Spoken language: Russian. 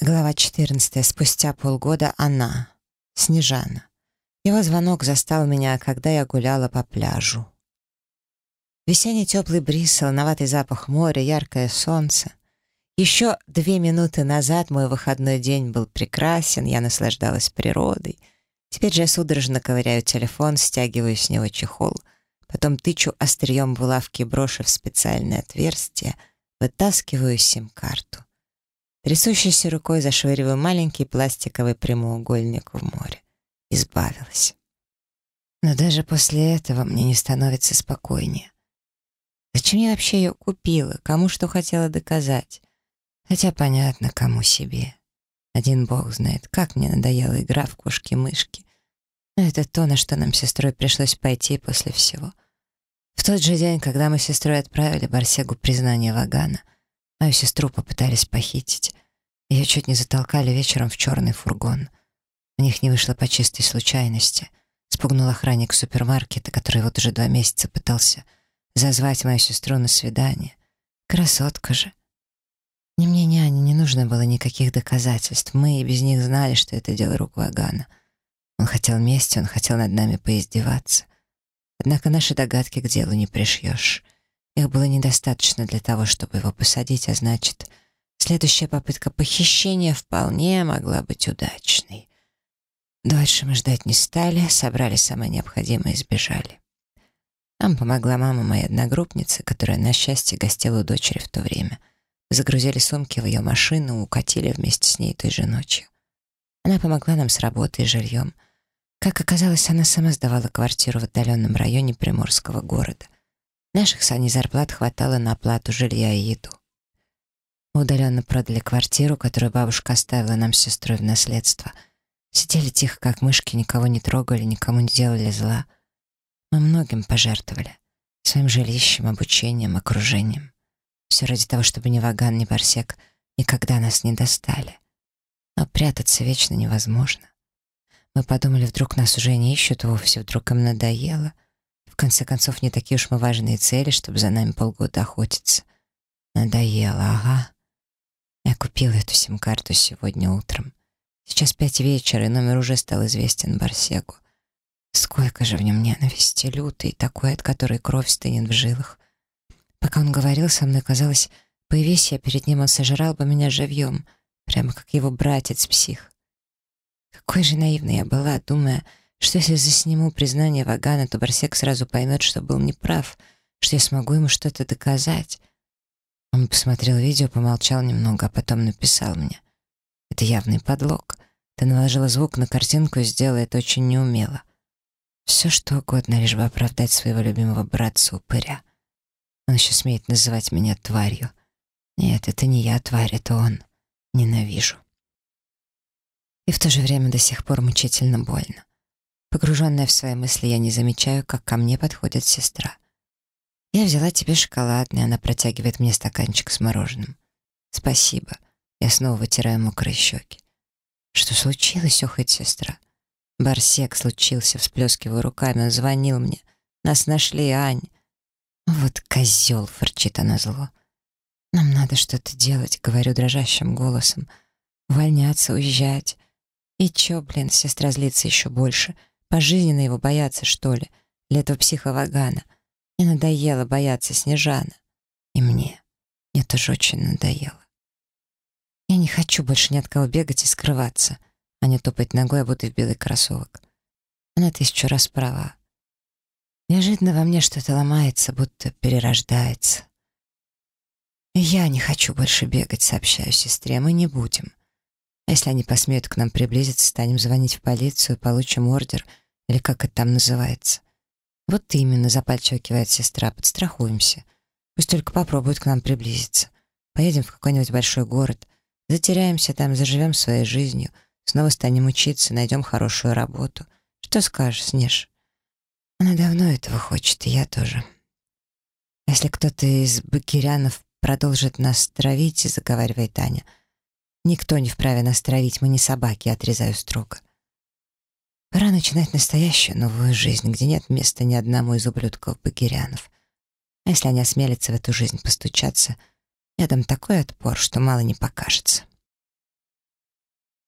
Глава 14. Спустя полгода она. Снежана. Его звонок застал меня, когда я гуляла по пляжу. Весенний теплый бриз, солоноватый запах моря, яркое солнце. Еще две минуты назад мой выходной день был прекрасен, я наслаждалась природой. Теперь же я судорожно ковыряю телефон, стягиваю с него чехол, потом тычу острием булавки броши в специальное отверстие, вытаскиваю сим-карту. Трясущейся рукой зашвыриваю маленький пластиковый прямоугольник в море. Избавилась. Но даже после этого мне не становится спокойнее. Зачем я вообще ее купила? Кому что хотела доказать? Хотя понятно, кому себе. Один бог знает, как мне надоела игра в кошки-мышки. Но это то, на что нам с сестрой пришлось пойти после всего. В тот же день, когда мы с сестрой отправили Барсегу признание Вагана, Мою сестру попытались похитить. Ее чуть не затолкали вечером в черный фургон. У них не вышло по чистой случайности. Спугнул охранник супермаркета, который вот уже два месяца пытался зазвать мою сестру на свидание. Красотка же. Ни мне, ни Ане не нужно было никаких доказательств. Мы и без них знали, что это дело рук Вагана. Он хотел мести, он хотел над нами поиздеваться. Однако наши догадки к делу не пришьешь. Их было недостаточно для того, чтобы его посадить, а значит, следующая попытка похищения вполне могла быть удачной. Дальше мы ждать не стали, собрали самое необходимое и сбежали. Нам помогла мама моей одногруппницы, которая, на счастье, гостила у дочери в то время. Загрузили сумки в ее машину, укатили вместе с ней той же ночью. Она помогла нам с работой и жильем. Как оказалось, она сама сдавала квартиру в отдаленном районе приморского города — Наших саней зарплат хватало на оплату жилья и еду. Мы удаленно продали квартиру, которую бабушка оставила нам с сестрой в наследство. Сидели тихо, как мышки, никого не трогали, никому не делали зла. Мы многим пожертвовали. Своим жилищем, обучением, окружением. Все ради того, чтобы ни Ваган, ни Барсек никогда нас не достали. Но прятаться вечно невозможно. Мы подумали, вдруг нас уже не ищут вовсе, вдруг им надоело — конце концов, не такие уж мы важные цели, чтобы за нами полгода охотиться. Надоело, ага. Я купила эту сим-карту сегодня утром. Сейчас пять вечера, и номер уже стал известен Барсегу. Сколько же в нем ненависти, лютой, такой, от которой кровь стынет в жилах. Пока он говорил со мной, казалось, появись я перед ним, он сожрал бы меня живьем, прямо как его братец-псих. Какой же наивной я была, думая, что если засниму признание Вагана, то Барсек сразу поймет, что был неправ, что я смогу ему что-то доказать. Он посмотрел видео, помолчал немного, а потом написал мне. «Это явный подлог. Ты наложила звук на картинку и сделала это очень неумело. Все что угодно, лишь бы оправдать своего любимого братца-упыря. Он еще смеет называть меня тварью. Нет, это не я тварь, это он. Ненавижу. И в то же время до сих пор мучительно больно. Погруженная в свои мысли, я не замечаю, как ко мне подходит сестра. «Я взяла тебе шоколадный», она протягивает мне стаканчик с мороженым. «Спасибо». Я снова вытираю мокрые щеки. «Что случилось?» — охает сестра. «Барсек случился», — всплескиваю руками. Он звонил мне. «Нас нашли, Ань». «Вот козел!» — фырчит она зло. «Нам надо что-то делать», — говорю дрожащим голосом. «Увольняться, уезжать». «И чё, блин?» — сестра злится еще больше — Пожизненно его бояться, что ли? Для этого психовагана. Мне надоело бояться Снежана. И мне. Мне тоже очень надоело. Я не хочу больше ни от кого бегать и скрываться, а не топать ногой, будто в белый кроссовок. Она тысячу раз права. Неожиданно во мне что-то ломается, будто перерождается. я не хочу больше бегать, сообщаю сестре, мы не будем. А если они посмеют к нам приблизиться, станем звонить в полицию, получим ордер, или как это там называется. Вот именно, запальчиво кивает сестра, подстрахуемся. Пусть только попробуют к нам приблизиться. Поедем в какой-нибудь большой город, затеряемся там, заживем своей жизнью, снова станем учиться, найдем хорошую работу. Что скажешь, Снеж? Она давно этого хочет, и я тоже. Если кто-то из бакирянов продолжит нас травить, заговаривает Таня, — Никто не вправе нас травить, мы не собаки, отрезаю строго. Пора начинать настоящую новую жизнь, где нет места ни одному из ублюдков-багирянов. А если они осмелятся в эту жизнь постучаться, я дам такой отпор, что мало не покажется.